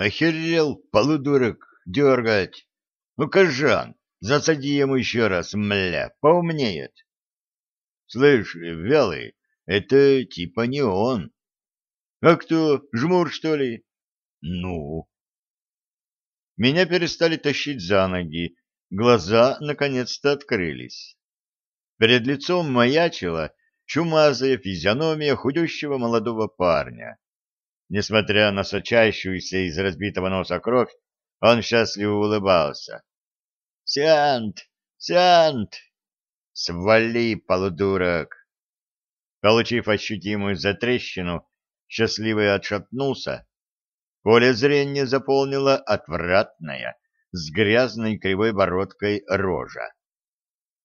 Охерел, полудурок, дергать. Ну, кожан, засади ему еще раз, мля, поумнеет. Слышь, вялый, это типа не он. А кто, жмур, что ли? Ну? Меня перестали тащить за ноги, глаза наконец-то открылись. Перед лицом маячила чумазая физиономия худющего молодого парня. Несмотря на сочащуюся из разбитого носа кровь, он счастливо улыбался. «Сиант! Сиант! Свали, полудурок!» Получив ощутимую затрещину, счастливый отшатнулся. Поле зрения заполнило отвратная, с грязной кривой бородкой рожа.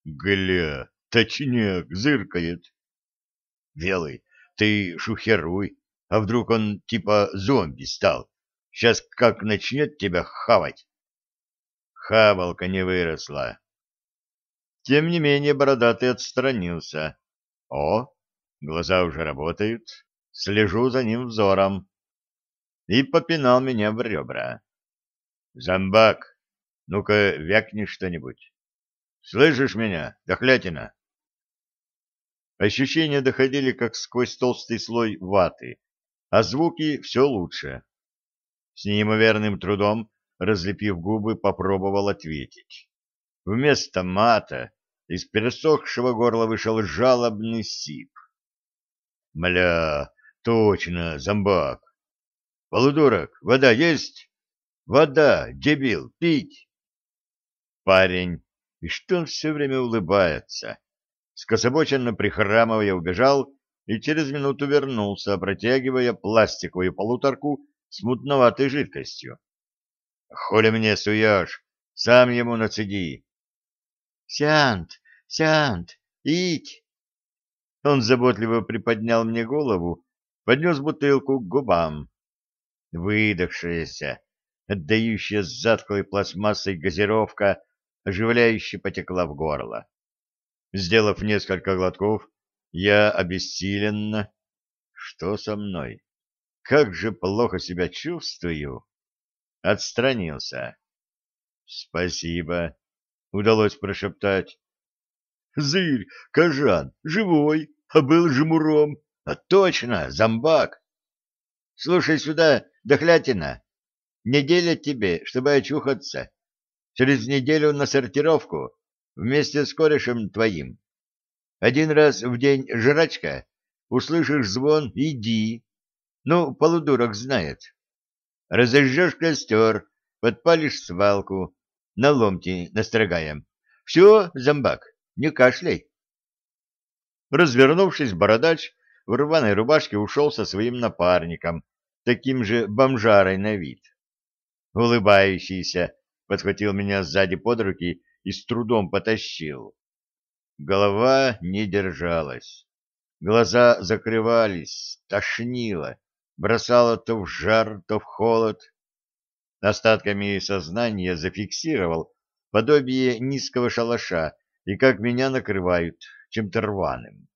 «Гля! Точняк! Зыркает!» «Белый, ты шухеруй! А вдруг он типа зомби стал? Сейчас как начнет тебя хавать. Хавалка не выросла. Тем не менее бородатый отстранился. О, глаза уже работают. Слежу за ним взором. И попинал меня в ребра. Зомбак, ну-ка вякни что-нибудь. Слышишь меня, дохлятина? Ощущения доходили, как сквозь толстый слой ваты а звуки все лучше. С неимоверным трудом, разлепив губы, попробовал ответить. Вместо мата из пересохшего горла вышел жалобный сип. «Мля, точно, зомбак! Полудурок, вода есть? Вода, дебил, пить!» Парень, и что он все время улыбается, скособоченно прихрамывая, убежал, и через минуту вернулся, протягивая пластиковую полуторку с мутноватой жидкостью. — Холи мне суешь? Сам ему нацеди. — Сянт, сянт, ить! Он заботливо приподнял мне голову, поднес бутылку к губам. Выдохшаяся, отдающая с затклой пластмассой газировка, оживляюще потекла в горло. Сделав несколько глотков, я обессиленно. Что со мной? Как же плохо себя чувствую. Отстранился. Спасибо. Удалось прошептать. Зырь, Кожан, живой, а был же муром. А точно, зомбак. Слушай сюда, дохлятина. Неделя тебе, чтобы очухаться. Через неделю на сортировку вместе с корешем твоим. Один раз в день жрачка, услышишь звон — иди. Ну, полудурок знает. Разожжешь костер, подпалишь свалку, на ломти настрогаем. Все, зомбак, не кашляй. Развернувшись, бородач в рваной рубашке ушел со своим напарником, таким же бомжарой на вид. Улыбающийся подхватил меня сзади под руки и с трудом потащил. Голова не держалась. Глаза закрывались, тошнило, бросало то в жар, то в холод. Остатками сознания зафиксировал подобие низкого шалаша и как меня накрывают чем-то рваным.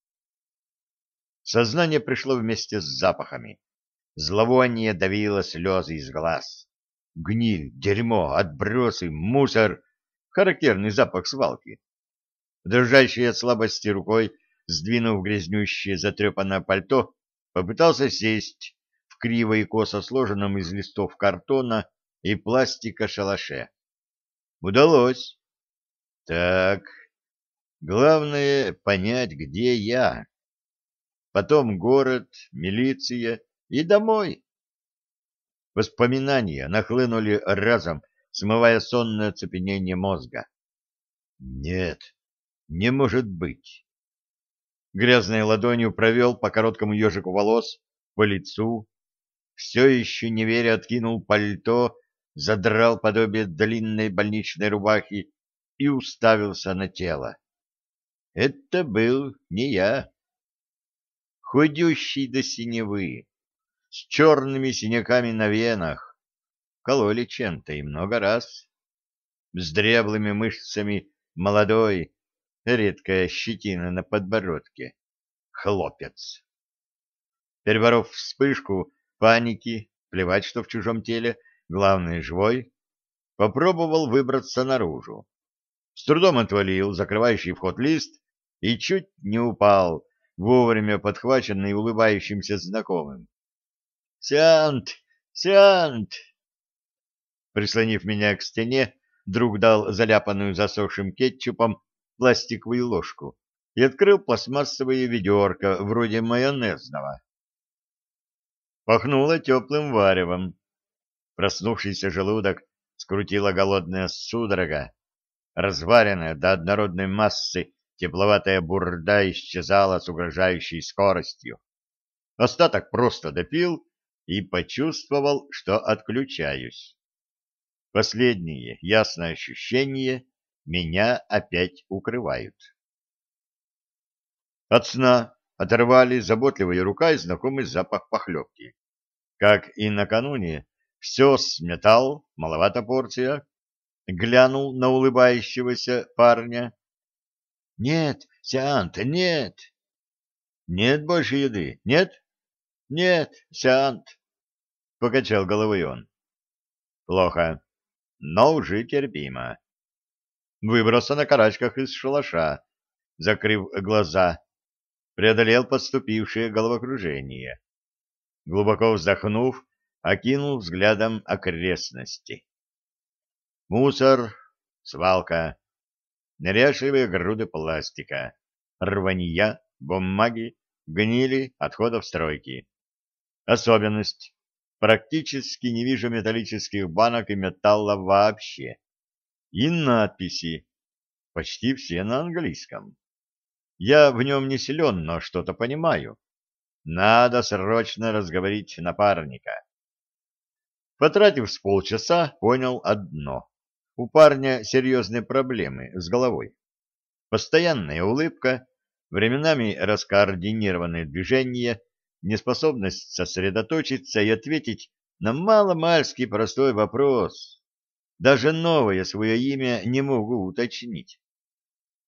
Сознание пришло вместе с запахами. Зловоние давило слезы из глаз. Гниль, дерьмо, отбросы, мусор — характерный запах свалки дрожащей от слабости рукой, сдвинув грязнющее затрепанное пальто, попытался сесть в криво и косо сложенном из листов картона и пластика шалаше. Удалось. Так, главное понять, где я. Потом город, милиция и домой. Воспоминания нахлынули разом, смывая сонное цепенение мозга. Нет, не может быть. Грязной ладонью провел по короткому ежику волос, по лицу. Все еще, не веря, откинул пальто, задрал подобие длинной больничной рубахи и уставился на тело. Это был не я. Худющий до синевы, с черными синяками на венах. Кололи чем-то и много раз. С дряблыми мышцами молодой, редкая щетина на подбородке. Хлопец. Переборов вспышку паники, плевать, что в чужом теле, главное, живой, попробовал выбраться наружу. С трудом отвалил закрывающий вход лист и чуть не упал, вовремя подхваченный улыбающимся знакомым. «Сиант! Сиант!» Прислонив меня к стене, друг дал заляпанную засохшим кетчупом пластиковую ложку и открыл пластмассовое ведерко, вроде майонезного. Пахнуло теплым варевом. Проснувшийся желудок скрутила голодная судорога. Разваренная до однородной массы тепловатая бурда исчезала с угрожающей скоростью. Остаток просто допил и почувствовал, что отключаюсь. Последнее ясное ощущение меня опять укрывают. От сна оторвали заботливая рука и знакомый запах похлебки. Как и накануне, все сметал, маловато порция. Глянул на улыбающегося парня. — Нет, Сиант, нет! — Нет больше еды, нет? — Нет, Сиант, — покачал головой он. — Плохо, но уже терпимо выбрался на карачках из шалаша, закрыв глаза, преодолел подступившее головокружение. Глубоко вздохнув, окинул взглядом окрестности. Мусор, свалка, неряшливые груды пластика, рванья, бумаги, гнили отходов стройки. Особенность. Практически не вижу металлических банок и металла вообще и надписи, почти все на английском. Я в нем не силен, но что-то понимаю. Надо срочно разговорить напарника. Потратив с полчаса, понял одно. У парня серьезные проблемы с головой. Постоянная улыбка, временами раскоординированные движения, неспособность сосредоточиться и ответить на маломальский простой вопрос. Даже новое свое имя не могу уточнить.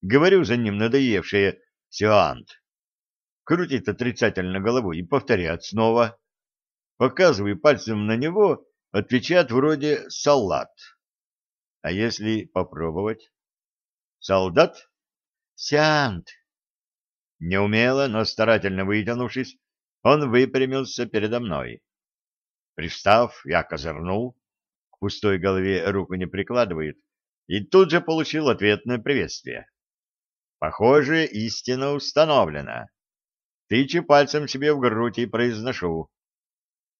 Говорю за ним надоевшее «Сиант». Крутит отрицательно головой и повторяет снова. Показываю пальцем на него, отвечает вроде «салат». А если попробовать? «Солдат?» «Сиант». Неумело, но старательно вытянувшись, он выпрямился передо мной. Пристав я козырнул пустой голове руку не прикладывает, и тут же получил ответное приветствие. Похоже, истина установлена. Тычу пальцем себе в грудь и произношу.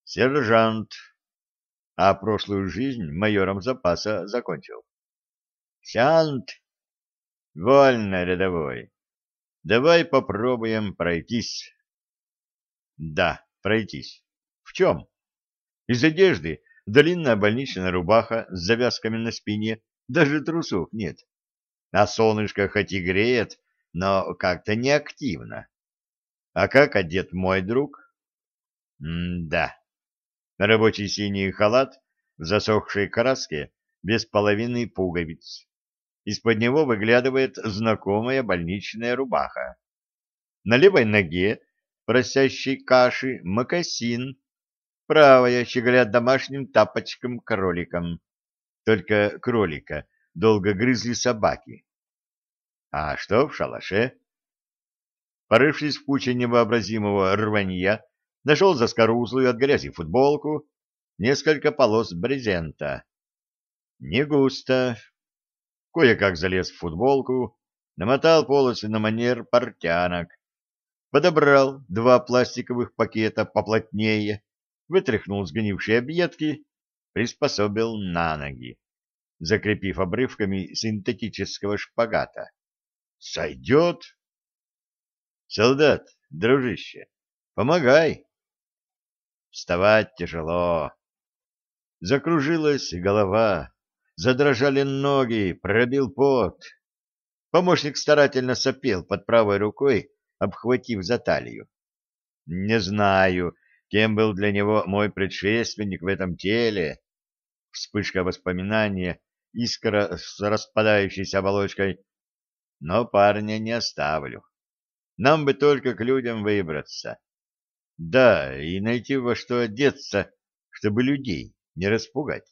Сержант, а прошлую жизнь майором запаса закончил. Сержант, вольно рядовой. Давай попробуем пройтись. Да, пройтись. В чем? Из одежды Длинная больничная рубаха с завязками на спине, даже трусов нет. А солнышко хоть и греет, но как-то неактивно. А как одет мой друг? М-да. Рабочий синий халат в засохшей краске без половины пуговиц. Из-под него выглядывает знакомая больничная рубаха. На левой ноге просящей каши мокасин правая щеголя домашним тапочком-кроликом. Только кролика долго грызли собаки. А что в шалаше? Порывшись в куче невообразимого рванья, нашел заскорузлую от грязи футболку, несколько полос брезента. Не густо. Кое-как залез в футболку, намотал полосы на манер портянок, подобрал два пластиковых пакета поплотнее, вытряхнул сгнившие объедки, приспособил на ноги, закрепив обрывками синтетического шпагата. «Сойдет!» «Солдат, дружище, помогай!» Вставать тяжело. Закружилась голова, задрожали ноги, пробил пот. Помощник старательно сопел под правой рукой, обхватив за талию. Не знаю, Кем был для него мой предшественник в этом теле? Вспышка воспоминания, искра с распадающейся оболочкой. Но парня не оставлю. Нам бы только к людям выбраться. Да, и найти во что одеться, чтобы людей не распугать.